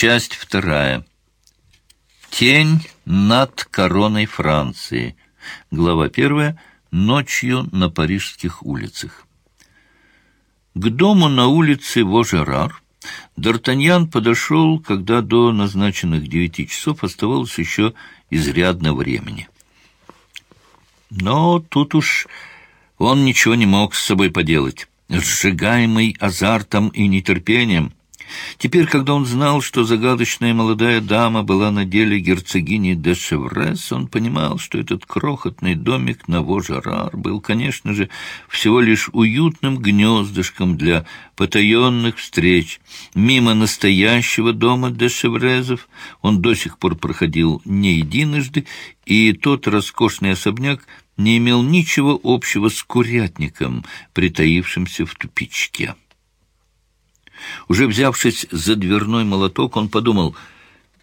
Часть вторая. Тень над короной Франции. Глава первая. Ночью на парижских улицах. К дому на улице Вожерар Д'Артаньян подошел, когда до назначенных девяти часов оставалось еще изрядно времени. Но тут уж он ничего не мог с собой поделать. Сжигаемый азартом и нетерпением, Теперь, когда он знал, что загадочная молодая дама была на деле герцогиней де Шеврес, он понимал, что этот крохотный домик на Вожарар был, конечно же, всего лишь уютным гнездышком для потаенных встреч. Мимо настоящего дома де Шеврезов он до сих пор проходил не единожды, и тот роскошный особняк не имел ничего общего с курятником, притаившимся в тупичке. Уже взявшись за дверной молоток, он подумал,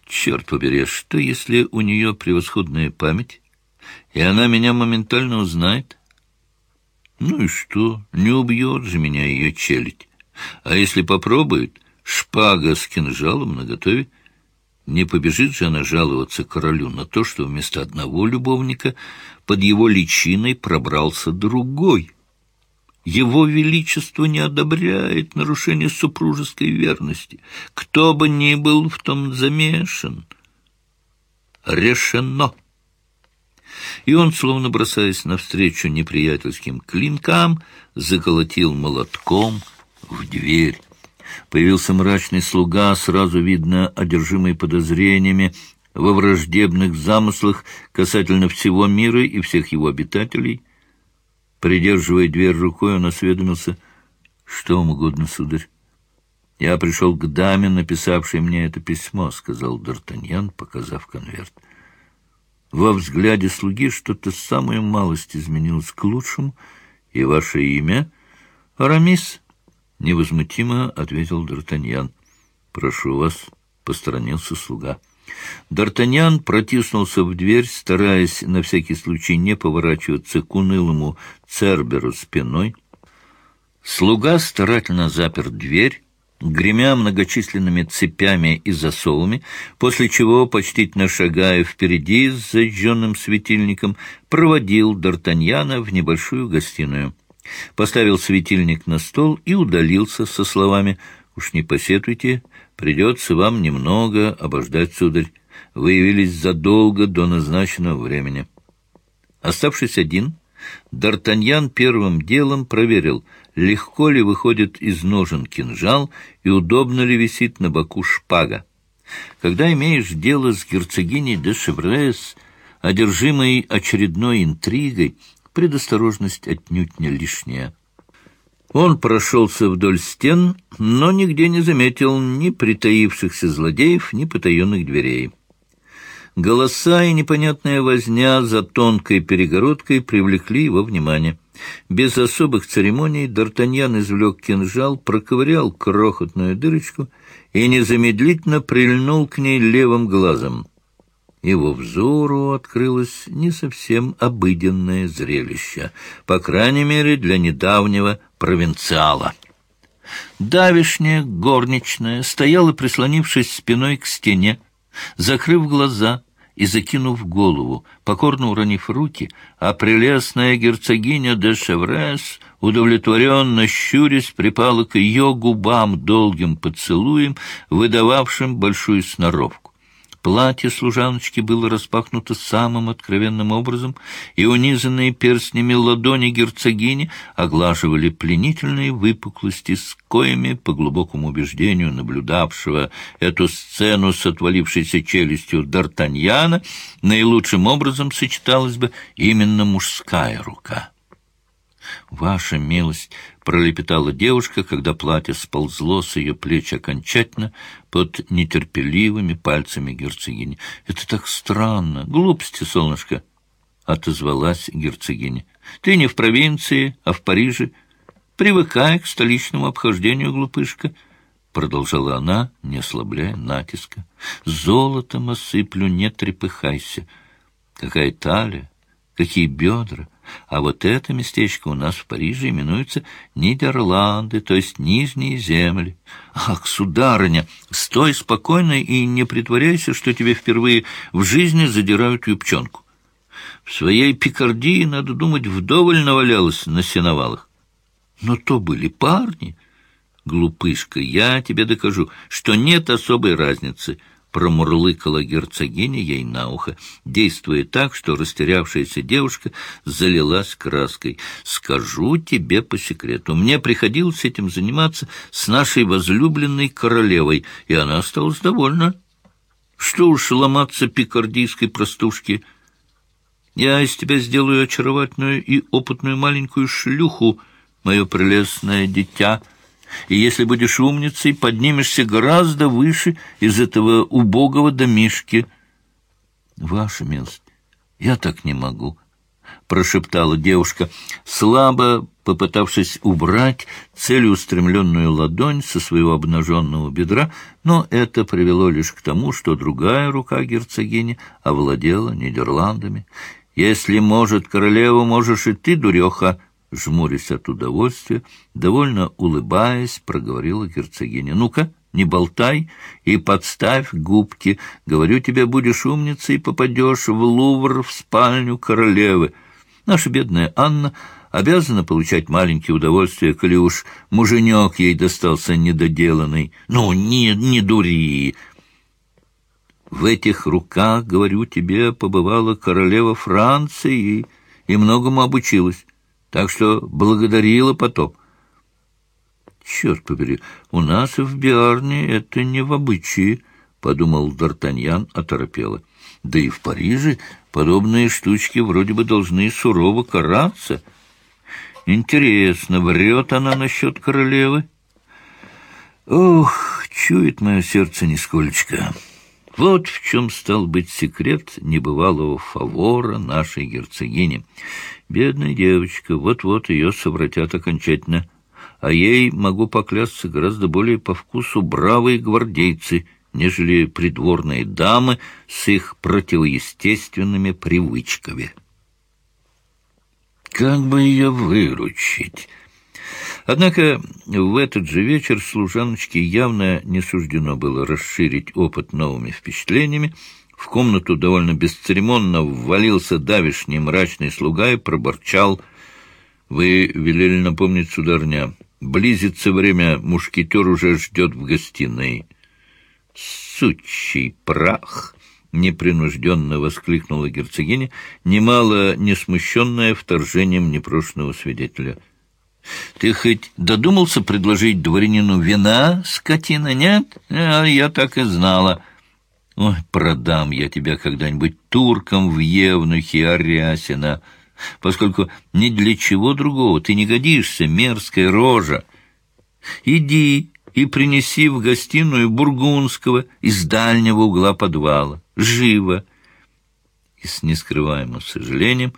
«Черт побери, а что если у нее превосходная память, и она меня моментально узнает? Ну и что, не убьет же меня ее челядь. А если попробует, шпага с кинжалом наготове, не побежит же она жаловаться королю на то, что вместо одного любовника под его личиной пробрался другой». Его Величество не одобряет нарушение супружеской верности. Кто бы ни был в том замешан. Решено. И он, словно бросаясь навстречу неприятельским клинкам, заколотил молотком в дверь. Появился мрачный слуга, сразу видно одержимый подозрениями во враждебных замыслах касательно всего мира и всех его обитателей. Придерживая дверь рукой, он осведомился, что вам угодно, сударь. «Я пришел к даме, написавшей мне это письмо», — сказал Д'Артаньян, показав конверт. «Во взгляде слуги что-то самое малость изменилось к лучшему, и ваше имя — Арамис?» — невозмутимо ответил Д'Артаньян. «Прошу вас», — посторонился слуга. Д'Артаньян протиснулся в дверь, стараясь на всякий случай не поворачиваться к унылому Церберу спиной. Слуга старательно запер дверь, гремя многочисленными цепями и засовами, после чего, почтительно шагая впереди с зажженным светильником, проводил Д'Артаньяна в небольшую гостиную. Поставил светильник на стол и удалился со словами «Уж не посетуйте, Придется вам немного обождать, сударь. Вы явились задолго до назначенного времени. Оставшись один, Д'Артаньян первым делом проверил, легко ли выходит из ножен кинжал и удобно ли висит на боку шпага. Когда имеешь дело с герцогиней де Шеврес, одержимой очередной интригой, предосторожность отнюдь не лишняя. Он прошелся вдоль стен, но нигде не заметил ни притаившихся злодеев, ни потаенных дверей. Голоса и непонятная возня за тонкой перегородкой привлекли его внимание. Без особых церемоний Д'Артаньян извлек кинжал, проковырял крохотную дырочку и незамедлительно прильнул к ней левым глазом его взору открылось не совсем обыденное зрелище, по крайней мере, для недавнего провинциала. Давишняя горничная стояла, прислонившись спиной к стене, закрыв глаза и закинув голову, покорно уронив руки, а прелестная герцогиня де Шеврес, удовлетворенно щурясь, припала к ее губам долгим поцелуем, выдававшим большую сноровку. Платье служаночки было распахнуто самым откровенным образом, и унизанные перстнями ладони герцогини оглаживали пленительные выпуклости, с коями, по глубокому убеждению наблюдавшего эту сцену с отвалившейся челюстью Д'Артаньяна, наилучшим образом сочеталась бы именно мужская рука. «Ваша милость!» — пролепетала девушка, когда платье сползло с ее плеч окончательно под нетерпеливыми пальцами герцогини. «Это так странно! Глупости, солнышко!» — отозвалась герцогиня. «Ты не в провинции, а в Париже. Привыкай к столичному обхождению, глупышка!» — продолжала она, не ослабляя натиска. «Золотом осыплю, не трепыхайся! Какая талия! Какие бедра! А вот это местечко у нас в Париже именуется Нидерланды, то есть Нижние земли. Ах, сударыня, стой спокойно и не притворяйся, что тебе впервые в жизни задирают юбчонку. В своей Пикардии, надо думать, вдоволь навалялась на сеновалах. Но то были парни. Глупышка, я тебе докажу, что нет особой разницы — промурлыкала герцогиня ей на ухо, действуя так, что растерявшаяся девушка залилась краской. «Скажу тебе по секрету, мне приходилось этим заниматься с нашей возлюбленной королевой, и она осталась довольна. Что уж ломаться пикардийской простушке. Я из тебя сделаю очаровательную и опытную маленькую шлюху, мое прелестное дитя». И если будешь умницей, поднимешься гораздо выше из этого убогого домишки. — Ваша милость, я так не могу, — прошептала девушка, слабо попытавшись убрать целеустремленную ладонь со своего обнаженного бедра, но это привело лишь к тому, что другая рука герцогини овладела Нидерландами. «Если может королева, можешь и ты, дуреха!» Жмурясь от удовольствия, довольно улыбаясь, проговорила герцогиня. «Ну-ка, не болтай и подставь губки. Говорю тебе, будешь умницей попадешь в Лувр, в спальню королевы. Наша бедная Анна обязана получать маленькие удовольствия, коли уж муженек ей достался недоделанный. Ну, не, не дури!» В этих руках, говорю тебе, побывала королева Франции и многому обучилась так что благодарила потоп. Черт побери, у нас в Биарне это не в обычае, — подумал Д'Артаньян оторопело. Да и в Париже подобные штучки вроде бы должны сурово караться. Интересно, врет она насчет королевы? Ох, чует мое сердце нисколько. Вот в чем стал быть секрет небывалого фавора нашей герцогини. Бедная девочка, вот-вот ее совратят окончательно. А ей, могу поклясться, гораздо более по вкусу бравые гвардейцы, нежели придворные дамы с их противоестественными привычками. Как бы ее выручить? Однако в этот же вечер служаночке явно не суждено было расширить опыт новыми впечатлениями, в комнату довольно бесцеремонно ввалился давишний мрачный слуга и проборчал. «Вы велели напомнить, сударня, близится время, мушкетер уже ждет в гостиной». «Сучий прах!» — непринужденно воскликнула герцогиня, немало не смущенная вторжением непрошенного свидетеля. «Ты хоть додумался предложить дворянину вина, скотина, нет? А я так и знала». Ой, продам я тебя когда-нибудь туркам в Евнухе, Арясина, поскольку ни для чего другого ты не годишься, мерзкая рожа. Иди и принеси в гостиную бургундского из дальнего угла подвала. Живо!» И с нескрываемым сожалением,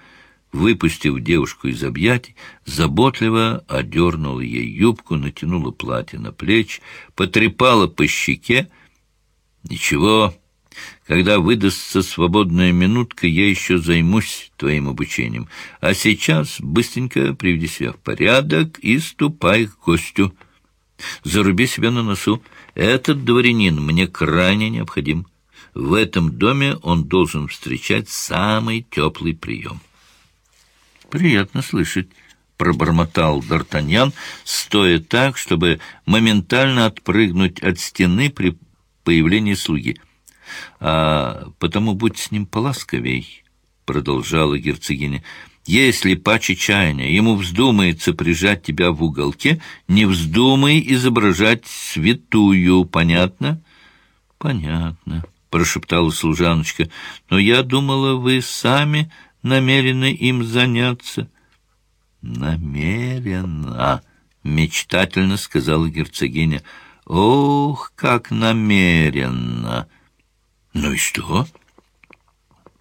выпустив девушку из объятий, заботливо одернула ей юбку, натянула платье на плечи, потрепала по щеке. «Ничего, когда выдастся свободная минутка, я еще займусь твоим обучением. А сейчас быстренько приведи себя в порядок и ступай к гостю. Заруби себя на носу. Этот дворянин мне крайне необходим. В этом доме он должен встречать самый теплый прием. Приятно слышать пробормотал Д'Артаньян, стоя так, чтобы моментально отпрыгнуть от стены при появлении слуги а потому будь с ним поласковей, — продолжала герцогиня. Если по чаяния ему вздумается прижать тебя в уголке, не вздумай изображать святую, понятно? — Понятно, — прошептала служаночка, — но я думала, вы сами намерены им заняться. — Намеренно, — мечтательно сказала герцогиня. — Ох, как намеренно! — ну и что?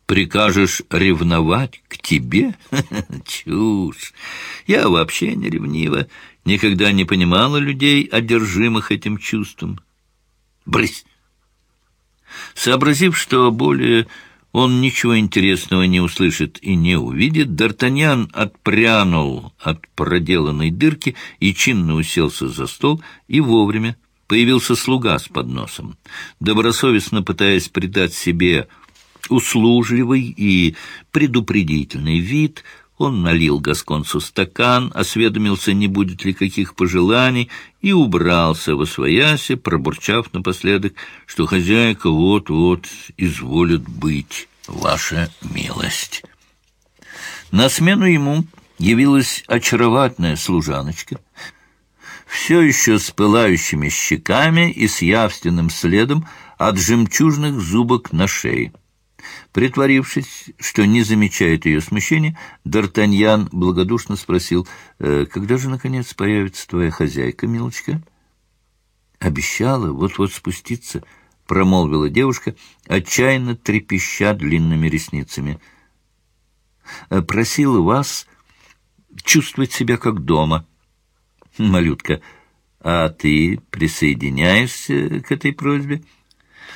Прикажешь ревновать к тебе? Чушь! Я вообще не ревнива, никогда не понимала людей, одержимых этим чувством. Брысь! Сообразив, что более он ничего интересного не услышит и не увидит, Д'Артаньян отпрянул от проделанной дырки и чинно уселся за стол, и вовремя появился слуга с подносом. Добросовестно пытаясь придать себе услужливый и предупредительный вид, он налил Гасконцу стакан, осведомился, не будет ли каких пожеланий, и убрался во своясе, пробурчав напоследок, что хозяйка вот-вот изволит быть, ваша милость. На смену ему явилась очаровательная служаночка, все еще с пылающими щеками и с явственным следом от жемчужных зубок на шее. Притворившись, что не замечает ее смущения, Д'Артаньян благодушно спросил, «Э, «Когда же, наконец, появится твоя хозяйка, милочка?» «Обещала вот-вот спуститься», — промолвила девушка, отчаянно трепеща длинными ресницами. «Э, «Просила вас чувствовать себя как дома». «Малютка, а ты присоединяешься к этой просьбе?» —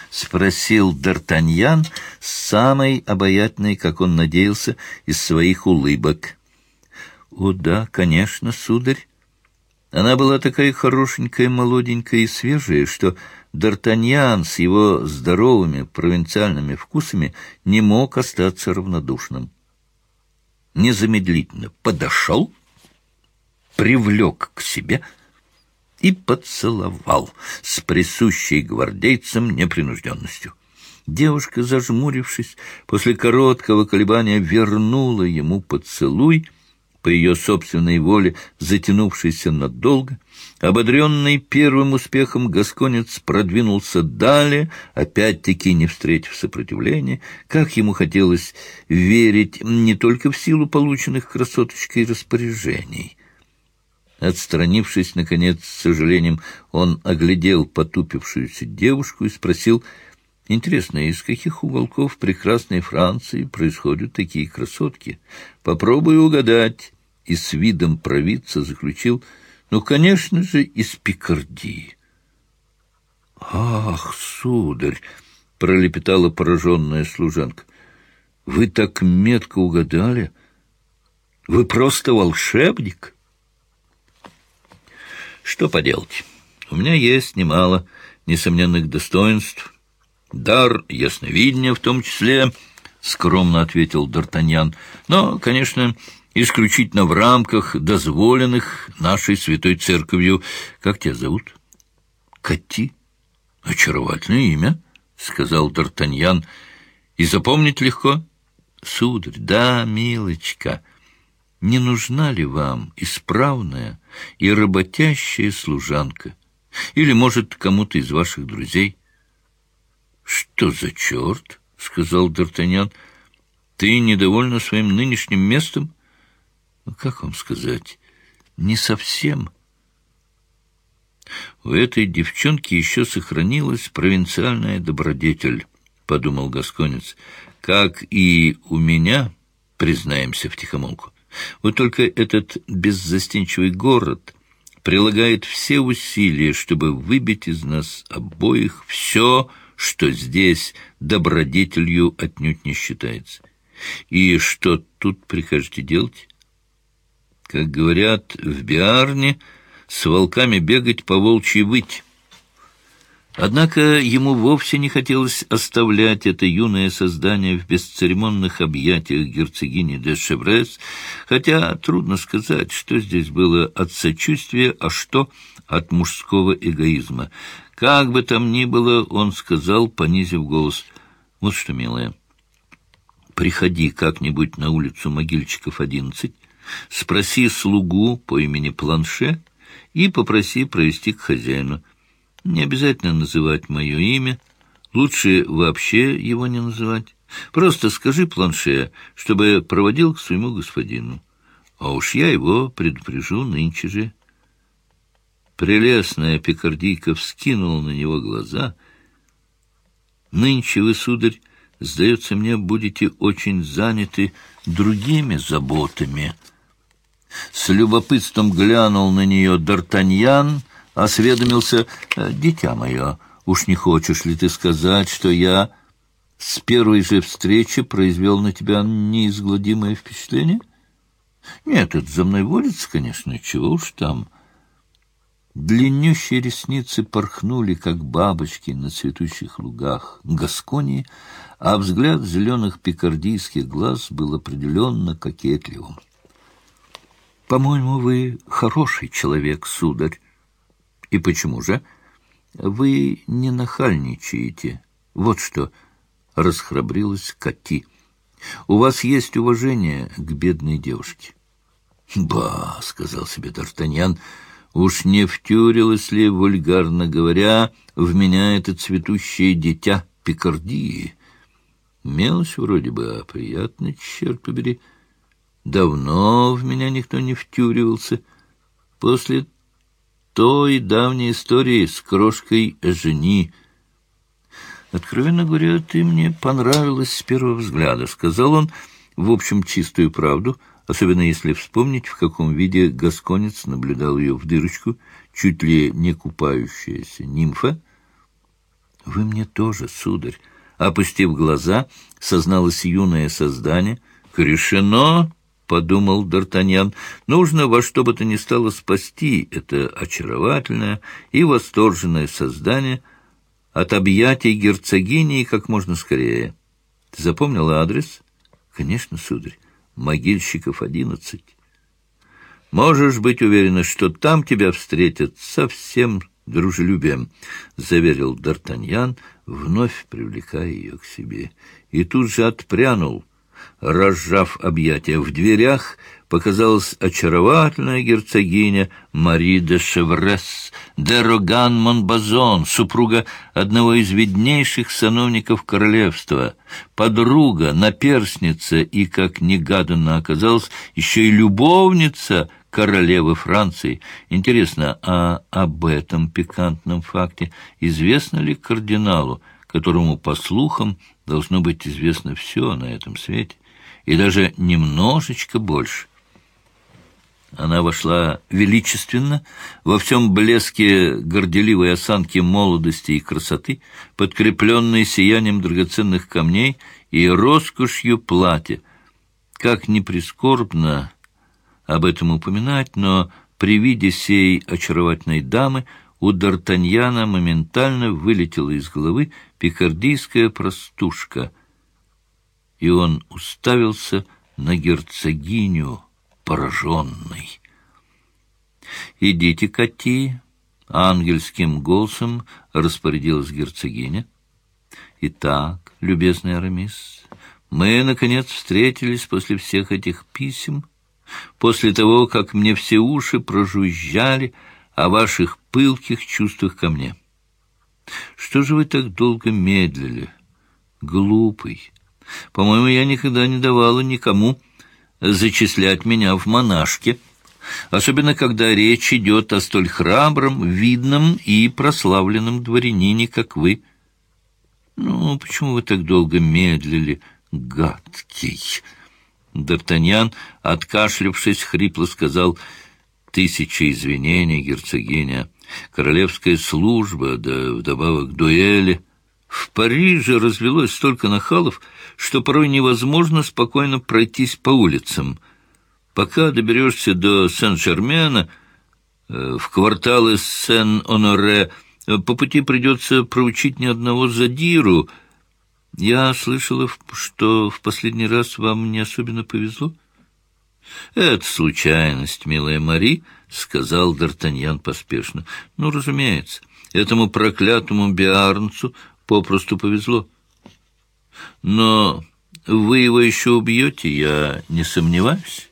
спросил Д'Артаньян самой обаятельной, как он надеялся, из своих улыбок. — О да, конечно, сударь. Она была такая хорошенькая, молоденькая и свежая, что Д'Артаньян с его здоровыми провинциальными вкусами не мог остаться равнодушным. Незамедлительно подошел, привлек к себе — и поцеловал с присущей гвардейцам непринужденностью. Девушка, зажмурившись, после короткого колебания вернула ему поцелуй, по ее собственной воле затянувшийся надолго. Ободренный первым успехом Гасконец продвинулся далее, опять-таки не встретив сопротивления, как ему хотелось верить не только в силу полученных красоточкой распоряжений — Отстранившись, наконец, с сожалением, он оглядел потупившуюся девушку и спросил, «Интересно, из каких уголков прекрасной Франции происходят такие красотки? Попробуй угадать». И с видом провидца заключил, «Ну, конечно же, из Пикардии». «Ах, сударь!» — пролепетала пораженная служанка. «Вы так метко угадали! Вы просто волшебник!» Что поделать? У меня есть немало несомненных достоинств. Дар ясновидения в том числе, — скромно ответил Д'Артаньян. Но, конечно, исключительно в рамках дозволенных нашей святой церковью. Как тебя зовут? Кати. Очаровательное имя, — сказал Д'Артаньян. И запомнить легко? Сударь, да, милочка, не нужна ли вам исправная и работящая служанка? Или, может, кому-то из ваших друзей? — Что за черт? — сказал Д'Артаньян. — Ты недовольна своим нынешним местом? Ну, — Как вам сказать? Не совсем. У этой девчонки еще сохранилась провинциальная добродетель, — подумал Гасконец, — как и у меня, признаемся втихомолку. Вот только этот беззастенчивый город прилагает все усилия, чтобы выбить из нас обоих все, что здесь добродетелью отнюдь не считается. И что тут прикажете делать? Как говорят в Биарне, с волками бегать по волчьи выть. Однако ему вовсе не хотелось оставлять это юное создание в бесцеремонных объятиях герцогини де Шеврес, хотя трудно сказать, что здесь было от сочувствия, а что от мужского эгоизма. Как бы там ни было, он сказал, понизив голос, «Вот что, милая, приходи как-нибудь на улицу Могильчиков, одиннадцать, спроси слугу по имени Планше и попроси провести к хозяину». Не обязательно называть мое имя. Лучше вообще его не называть. Просто скажи планше, чтобы проводил к своему господину. А уж я его предупрежу нынче же. Прелестная пикардийка вскинула на него глаза. Нынче вы, сударь, сдается мне, будете очень заняты другими заботами. С любопытством глянул на нее Д'Артаньян — осведомился, «Э, «Дитя мое, уж не хочешь ли ты сказать, что я с первой же встречи произвел на тебя неизгладимое впечатление? Нет, это за мной водится, конечно, чего уж там. Длиннющие ресницы порхнули, как бабочки на цветущих лугах Гасконии, а взгляд зеленых пикардийских глаз был определенно кокетливым. «По-моему, вы хороший человек, сударь». «И почему же?» «Вы не нахальничаете. Вот что», — расхрабрилась Кати. «У вас есть уважение к бедной девушке». «Ба», — сказал себе Д'Артаньян, — «уж не втюрилось ли, вульгарно говоря, в меня это цветущее дитя Пикардии?» Мелочь вроде бы, а приятно, черт побери. Давно в меня никто не втюривался. После той давней истории с крошкой жени. «Откровенно говоря, ты мне понравилась с первого взгляда», — сказал он, в общем, чистую правду, особенно если вспомнить, в каком виде гасконец наблюдал ее в дырочку, чуть ли не купающаяся нимфа. «Вы мне тоже, сударь», — опустив глаза, созналось юное создание. «Решено!» Подумал Д'Артаньян, — нужно во что бы то ни стало спасти это очаровательное и восторженное создание от объятий герцогини как можно скорее. Ты запомнил адрес? Конечно, сударь. Могильщиков одиннадцать. Можешь быть уверена, что там тебя встретят совсем дружелюбием, — заверил Д'Артаньян, вновь привлекая ее к себе. И тут же отпрянул — разжав объятия. В дверях показалась очаровательная герцогиня Мари де Шеврес, де Роган Монбазон, супруга одного из виднейших сановников королевства, подруга, наперсница и, как негаданно оказалось, еще и любовница королевы Франции. Интересно, а об этом пикантном факте известно ли кардиналу, которому, по слухам, должно быть известно все на этом свете? И даже немножечко больше. Она вошла величественно, во всем блеске горделивой осанки молодости и красоты, подкрепленной сиянием драгоценных камней и роскошью платья. Как ни прискорбно об этом упоминать, но при виде сей очаровательной дамы у Д'Артаньяна моментально вылетела из головы пикардийская простушка — и он уставился на герцогиню, пораженный. «Идите, Кати!» — ангельским голосом распорядилась герцогиня. «Итак, любезный Арамис, мы, наконец, встретились после всех этих писем, после того, как мне все уши прожужжали о ваших пылких чувствах ко мне. Что же вы так долго медлили, глупый?» По-моему, я никогда не давала никому зачислять меня в монашки, особенно когда речь идет о столь храбром, видном и прославленном дворянине, как вы. Ну, почему вы так долго медлили, гадкий? Д'Артаньян, откашлявшись, хрипло сказал «Тысяча извинений, герцогиня, королевская служба, да вдобавок дуэли». В Париже развелось столько нахалов, что порой невозможно спокойно пройтись по улицам. Пока доберешься до Сен-Жермена, э, в кварталы Сен-Оноре, э, по пути придется проучить ни одного задиру. Я слышала, что в последний раз вам не особенно повезло. — Это случайность, милая Мари, — сказал Д'Артаньян поспешно. — Ну, разумеется, этому проклятому Биарнцу попросту повезло. Но вы его еще убьете, я не сомневаюсь.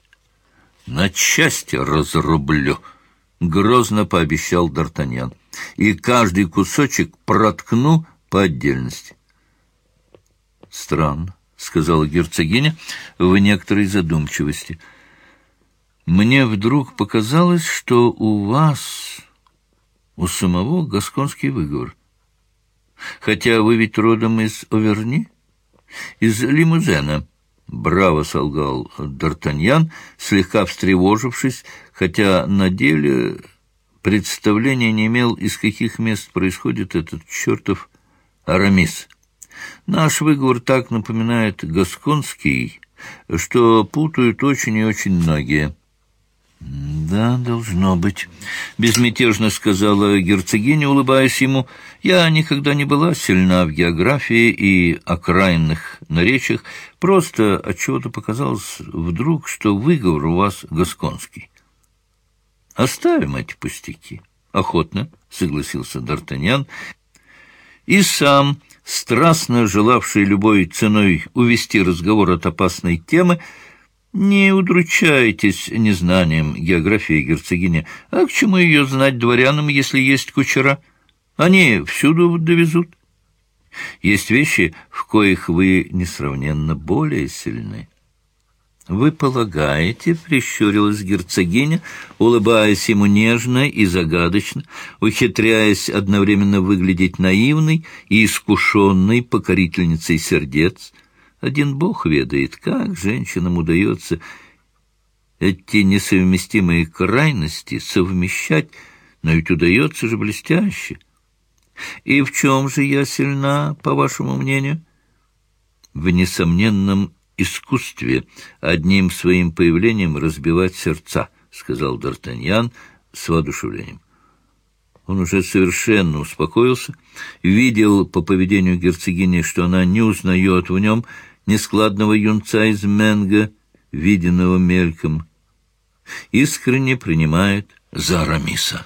На части разрублю, — грозно пообещал Д'Артаньян, — и каждый кусочек проткну по отдельности. Странно, — сказала герцогиня в некоторой задумчивости. Мне вдруг показалось, что у вас, у самого гасконский выговор. Хотя вы ведь родом из Оверни? Из лимузена. Браво солгал Д'Артаньян, слегка встревожившись, хотя на деле представления не имел, из каких мест происходит этот чертов Арамис. Наш выговор так напоминает гасконский, что путают очень и очень многие. «Да, должно быть», — безмятежно сказала герцогиня, улыбаясь ему. «Я никогда не была сильна в географии и окраинных наречиях, просто отчего-то показалось вдруг, что выговор у вас гасконский». «Оставим эти пустяки». «Охотно», — согласился Д'Артаньян, и сам, страстно желавший любой ценой увести разговор от опасной темы, — не удручайтесь незнанием географии герцогини. А к чему ее знать дворянам, если есть кучера? Они всюду довезут. Есть вещи, в коих вы несравненно более сильны. «Вы полагаете, — прищурилась герцогиня, улыбаясь ему нежно и загадочно, ухитряясь одновременно выглядеть наивной и искушенной покорительницей сердец, — один бог ведает, как женщинам удается эти несовместимые крайности совмещать, но ведь удается же блестяще. И в чем же я сильна, по вашему мнению? В несомненном искусстве одним своим появлением разбивать сердца, — сказал Д'Артаньян с воодушевлением. Он уже совершенно успокоился, видел по поведению герцогини, что она не узнает в нем нескладного юнца из Менга, виденного мельком, искренне принимает за Арамиса.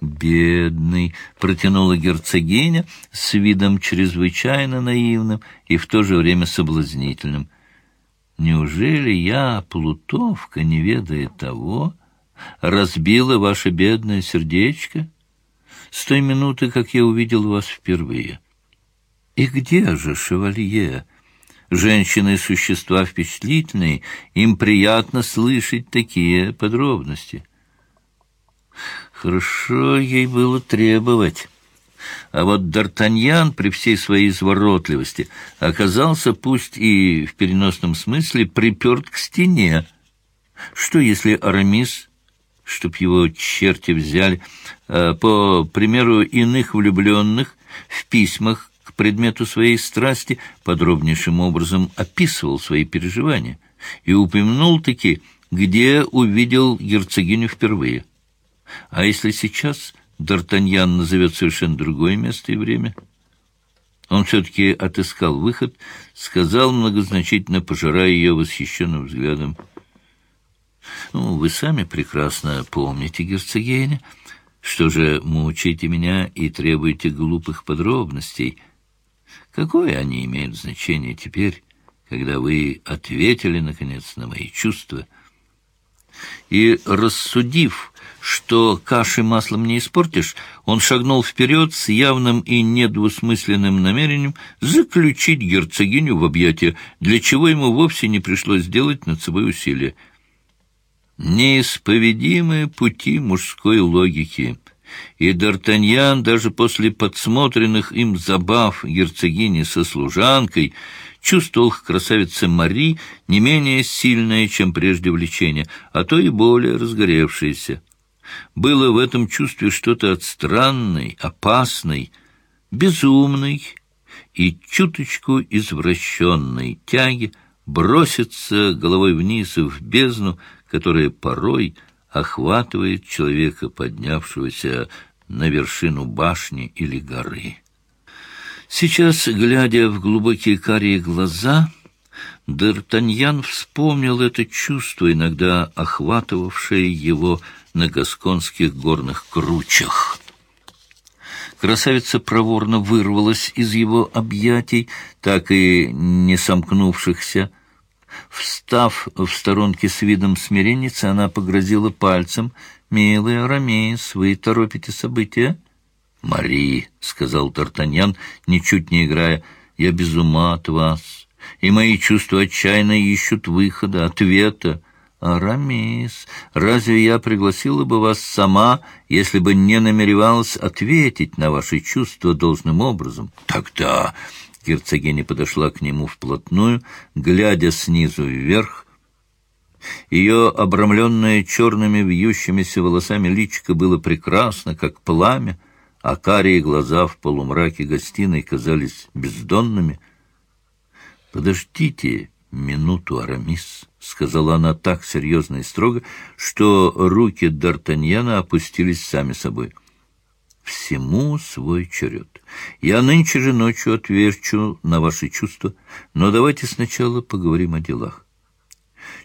«Бедный!» — протянула герцогиня с видом чрезвычайно наивным и в то же время соблазнительным. «Неужели я, плутовка, не ведая того, разбила ваше бедное сердечко с той минуты, как я увидел вас впервые?» И где же шевалье? Женщины — существа впечатлительные, им приятно слышать такие подробности. Хорошо ей было требовать. А вот Д'Артаньян при всей своей изворотливости оказался, пусть и в переносном смысле, приперт к стене. Что, если Арамис, чтоб его черти взяли, э, по примеру иных влюбленных, в письмах предмету своей страсти, подробнейшим образом описывал свои переживания и упомянул-таки, где увидел герцогиню впервые. А если сейчас Д'Артаньян назовет совершенно другое место и время? Он все-таки отыскал выход, сказал многозначительно, пожирая ее восхищенным взглядом. «Ну, вы сами прекрасно помните, герцогиня, что же мучаете меня и требуете глупых подробностей?» Какое они имеют значение теперь, когда вы ответили, наконец, на мои чувства? И, рассудив, что каши маслом не испортишь, он шагнул вперед с явным и недвусмысленным намерением заключить герцогиню в объятия, для чего ему вовсе не пришлось сделать над собой усилия. Неисповедимые пути мужской логики — и Д'Артаньян даже после подсмотренных им забав герцогини со служанкой чувствовал к красавице Мари не менее сильное, чем прежде влечение, а то и более разгоревшееся. Было в этом чувстве что-то от странной, опасной, безумной и чуточку извращенной тяги броситься головой вниз в бездну, которая порой — охватывает человека, поднявшегося на вершину башни или горы. Сейчас, глядя в глубокие карие глаза, Д'Артаньян вспомнил это чувство, иногда охватывавшее его на гасконских горных кручах. Красавица проворно вырвалась из его объятий, так и не сомкнувшихся, Встав в сторонке с видом смиренницы, она погрозила пальцем. «Милый Арамеис, вы торопите события?» «Мари», — сказал Тартаньян, ничуть не играя, — «я без ума от вас, и мои чувства отчаянно ищут выхода, ответа». «Арамис, разве я пригласила бы вас сама, если бы не намеревалась ответить на ваши чувства должным образом?» «Тогда Герцогиня подошла к нему вплотную, глядя снизу вверх. Ее обрамленное черными вьющимися волосами личико было прекрасно, как пламя, а карие глаза в полумраке гостиной казались бездонными. «Подождите минуту, Арамис», — сказала она так серьезно и строго, что руки Д'Артаньяна опустились сами собой. «Всему свой черед. Я нынче же ночью отвечу на ваши чувства, но давайте сначала поговорим о делах.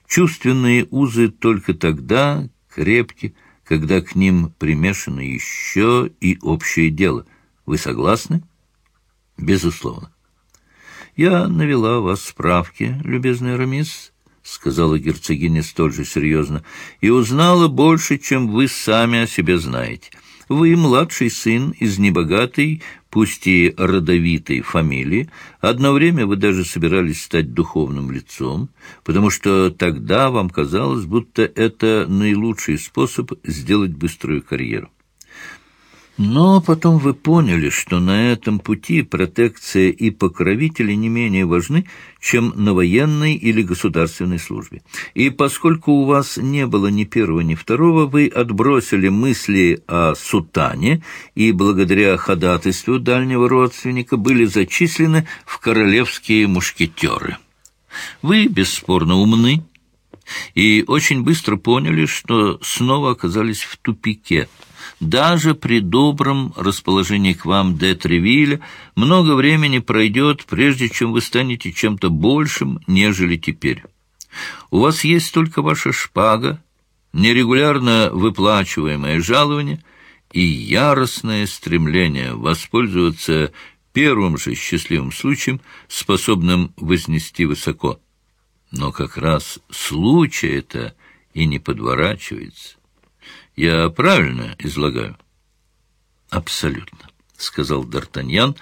Чувственные узы только тогда крепки, когда к ним примешано еще и общее дело. Вы согласны? Безусловно. Я навела вас справки, любезный Рамис, — сказала герцогиня столь же серьезно, — и узнала больше, чем вы сами о себе знаете. Вы младший сын из небогатой, пусть и родовитой фамилии. Одно время вы даже собирались стать духовным лицом, потому что тогда вам казалось, будто это наилучший способ сделать быструю карьеру. Но потом вы поняли, что на этом пути протекция и покровители не менее важны, чем на военной или государственной службе. И поскольку у вас не было ни первого, ни второго, вы отбросили мысли о сутане и благодаря ходатайству дальнего родственника были зачислены в королевские мушкетеры. Вы, бесспорно, умны и очень быстро поняли, что снова оказались в тупике – даже при добром расположении к вам де Тревиля много времени пройдет, прежде чем вы станете чем-то большим, нежели теперь. У вас есть только ваша шпага, нерегулярно выплачиваемое жалование и яростное стремление воспользоваться первым же счастливым случаем, способным вознести высоко. Но как раз случай это и не подворачивается. Я правильно излагаю? Абсолютно, сказал Д'Артаньян,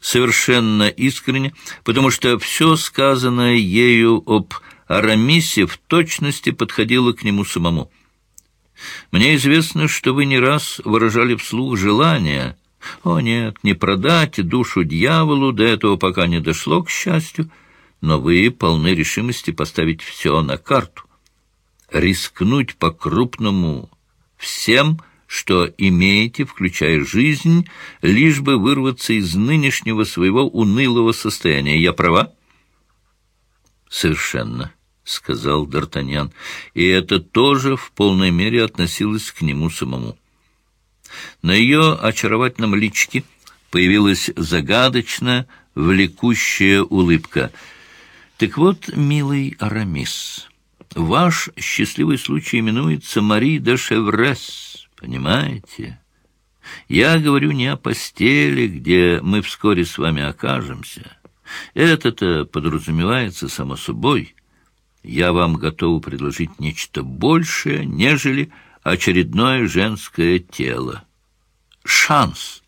совершенно искренне, потому что все сказанное ею об Арамисе в точности подходило к нему самому. Мне известно, что вы не раз выражали вслух желание. О нет, не продать душу дьяволу, до этого пока не дошло, к счастью, но вы полны решимости поставить все на карту. Рискнуть по-крупному всем, что имеете, включая жизнь, лишь бы вырваться из нынешнего своего унылого состояния. Я права? Совершенно, сказал Д'Артаньян, и это тоже в полной мере относилось к нему самому. На ее очаровательном личке появилась загадочная, влекущая улыбка. «Так вот, милый Арамис...» Ваш счастливый случай именуется Мари де Шеврес, понимаете? Я говорю не о постели, где мы вскоре с вами окажемся. Это-то подразумевается само собой. Я вам готов предложить нечто большее, нежели очередное женское тело. Шанс.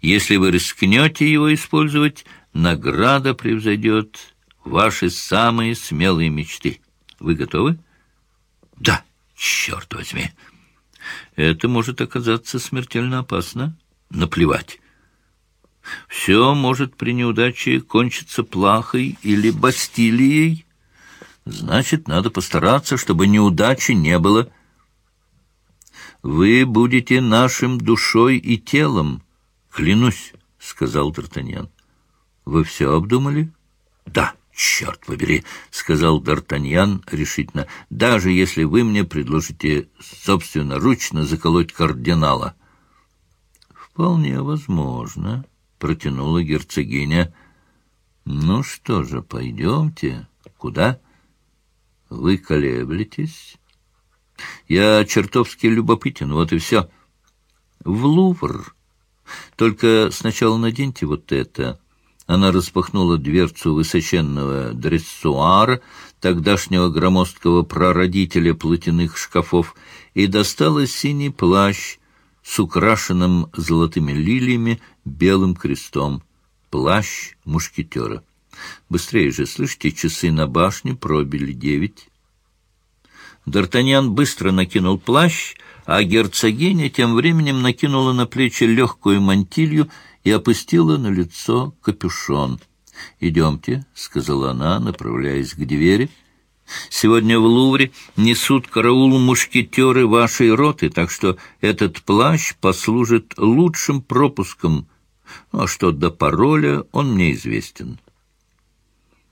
Если вы рискнете его использовать, награда превзойдет ваши самые смелые мечты. Вы готовы? Да, черт возьми. Это может оказаться смертельно опасно. Наплевать. Все может при неудаче кончиться плахой или бастилией. Значит, надо постараться, чтобы неудачи не было. Вы будете нашим душой и телом, клянусь, — сказал Д'Артаньян. Вы все обдумали? Да. «Черт побери», — сказал Д'Артаньян решительно, — «даже если вы мне предложите собственноручно заколоть кардинала». «Вполне возможно», — протянула герцогиня. «Ну что же, пойдемте. Куда?» «Вы колеблетесь?» «Я чертовски любопытен, вот и все». «В Лувр. Только сначала наденьте вот это». Она распахнула дверцу высоченного дрессуара, тогдашнего громоздкого прародителя платяных шкафов, и достала синий плащ с украшенным золотыми лилиями белым крестом. Плащ мушкетера. Быстрее же, слышите, часы на башне пробили девять. Д'Артаньян быстро накинул плащ, а герцогиня тем временем накинула на плечи легкую мантилью и опустила на лицо капюшон. «Идемте», — сказала она, направляясь к двери, Сегодня в Лувре несут караул мушкетеры вашей роты, так что этот плащ послужит лучшим пропуском. Ну, а что до пароля, он мне известен.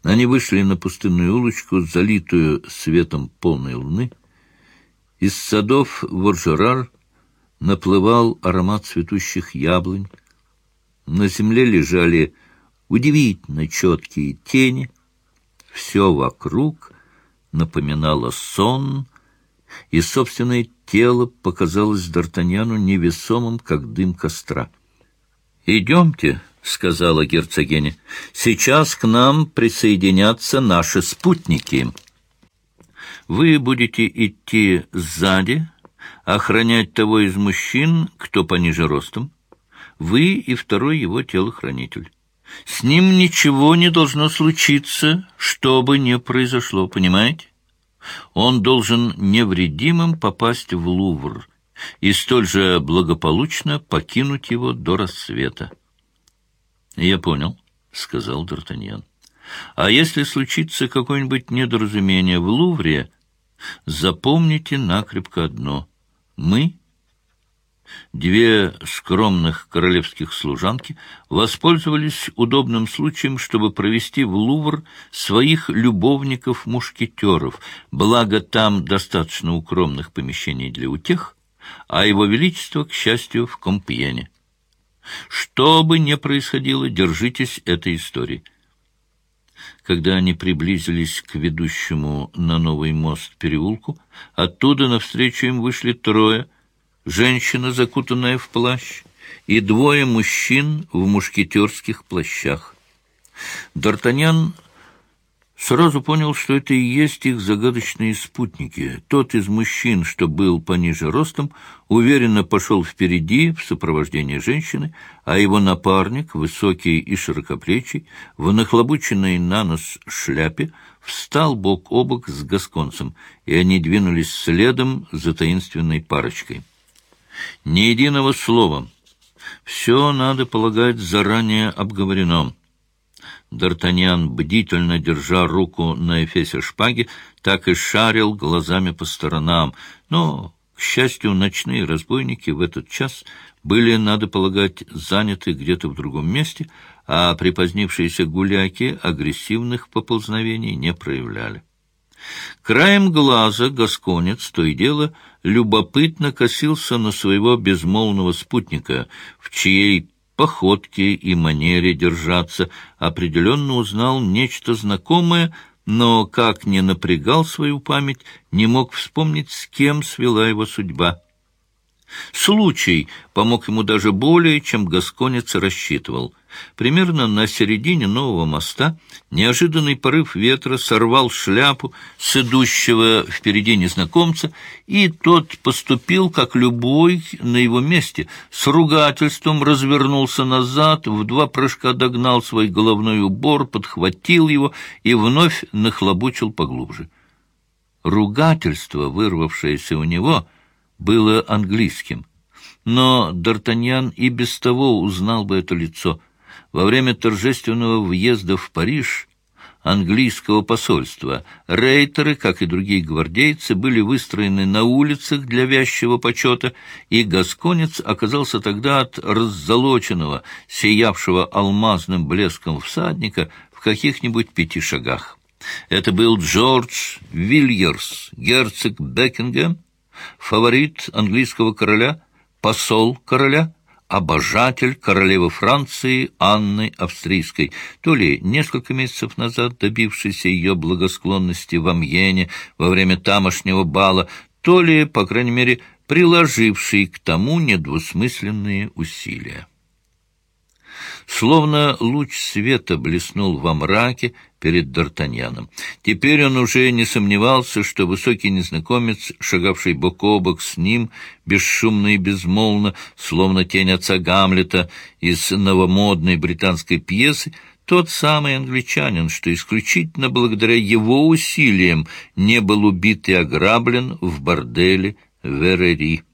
Они вышли на пустынную улочку, залитую светом полной луны. Из садов Воржерар наплывал аромат цветущих яблонь. На земле лежали удивительно четкие тени. Все вокруг напоминало сон, и собственное тело показалось Д'Артаньяну невесомым, как дым костра. «Идемте», — сказала герцогиня, — «сейчас к нам присоединятся наши спутники. Вы будете идти сзади, охранять того из мужчин, кто пониже ростом. Вы и второй его телохранитель. С ним ничего не должно случиться, что бы ни произошло, понимаете? Он должен невредимым попасть в Лувр и столь же благополучно покинуть его до рассвета. — Я понял, — сказал Д'Артаньян. — А если случится какое-нибудь недоразумение в Лувре, запомните накрепко одно — мы Две скромных королевских служанки воспользовались удобным случаем, чтобы провести в Лувр своих любовников-мушкетеров, благо там достаточно укромных помещений для утех, а его величество, к счастью, в Компьене. Что бы ни происходило, держитесь этой истории. Когда они приблизились к ведущему на новый мост переулку, оттуда навстречу им вышли трое — женщина, закутанная в плащ, и двое мужчин в мушкетерских плащах. Д'Артаньян сразу понял, что это и есть их загадочные спутники. Тот из мужчин, что был пониже ростом, уверенно пошел впереди в сопровождении женщины, а его напарник, высокий и широкоплечий, в нахлобученной на нос шляпе, встал бок о бок с гасконцем, и они двинулись следом за таинственной парочкой. Ни единого слова. Все, надо полагать, заранее обговорено. Д'Артаньян, бдительно держа руку на эфесе шпаги, так и шарил глазами по сторонам. Но, к счастью, ночные разбойники в этот час были, надо полагать, заняты где-то в другом месте, а припозднившиеся гуляки агрессивных поползновений не проявляли. Краем глаза гасконец, то и дело, любопытно косился на своего безмолвного спутника, в чьей походке и манере держаться определенно узнал нечто знакомое, но, как не напрягал свою память, не мог вспомнить, с кем свела его судьба. Случай помог ему даже более, чем гасконец рассчитывал. Примерно на середине нового моста неожиданный порыв ветра сорвал шляпу с идущего впереди незнакомца, и тот поступил, как любой на его месте, с ругательством развернулся назад, в два прыжка догнал свой головной убор, подхватил его и вновь нахлобучил поглубже. Ругательство, вырвавшееся у него — было английским. Но Д'Артаньян и без того узнал бы это лицо. Во время торжественного въезда в Париж английского посольства рейтеры, как и другие гвардейцы, были выстроены на улицах для вязчего почета, и гасконец оказался тогда от раззолоченного, сиявшего алмазным блеском всадника в каких-нибудь пяти шагах. Это был Джордж Вильерс, герцог Бекингем, фаворит английского короля, посол короля, обожатель королевы Франции Анны Австрийской, то ли несколько месяцев назад добившийся ее благосклонности в Амьене во время тамошнего бала, то ли, по крайней мере, приложивший к тому недвусмысленные усилия. Словно луч света блеснул во мраке перед Д'Артаньяном. Теперь он уже не сомневался, что высокий незнакомец, шагавший бок о бок с ним, бесшумно и безмолвно, словно тень отца Гамлета из новомодной британской пьесы, тот самый англичанин, что исключительно благодаря его усилиям не был убит и ограблен в борделе Верери.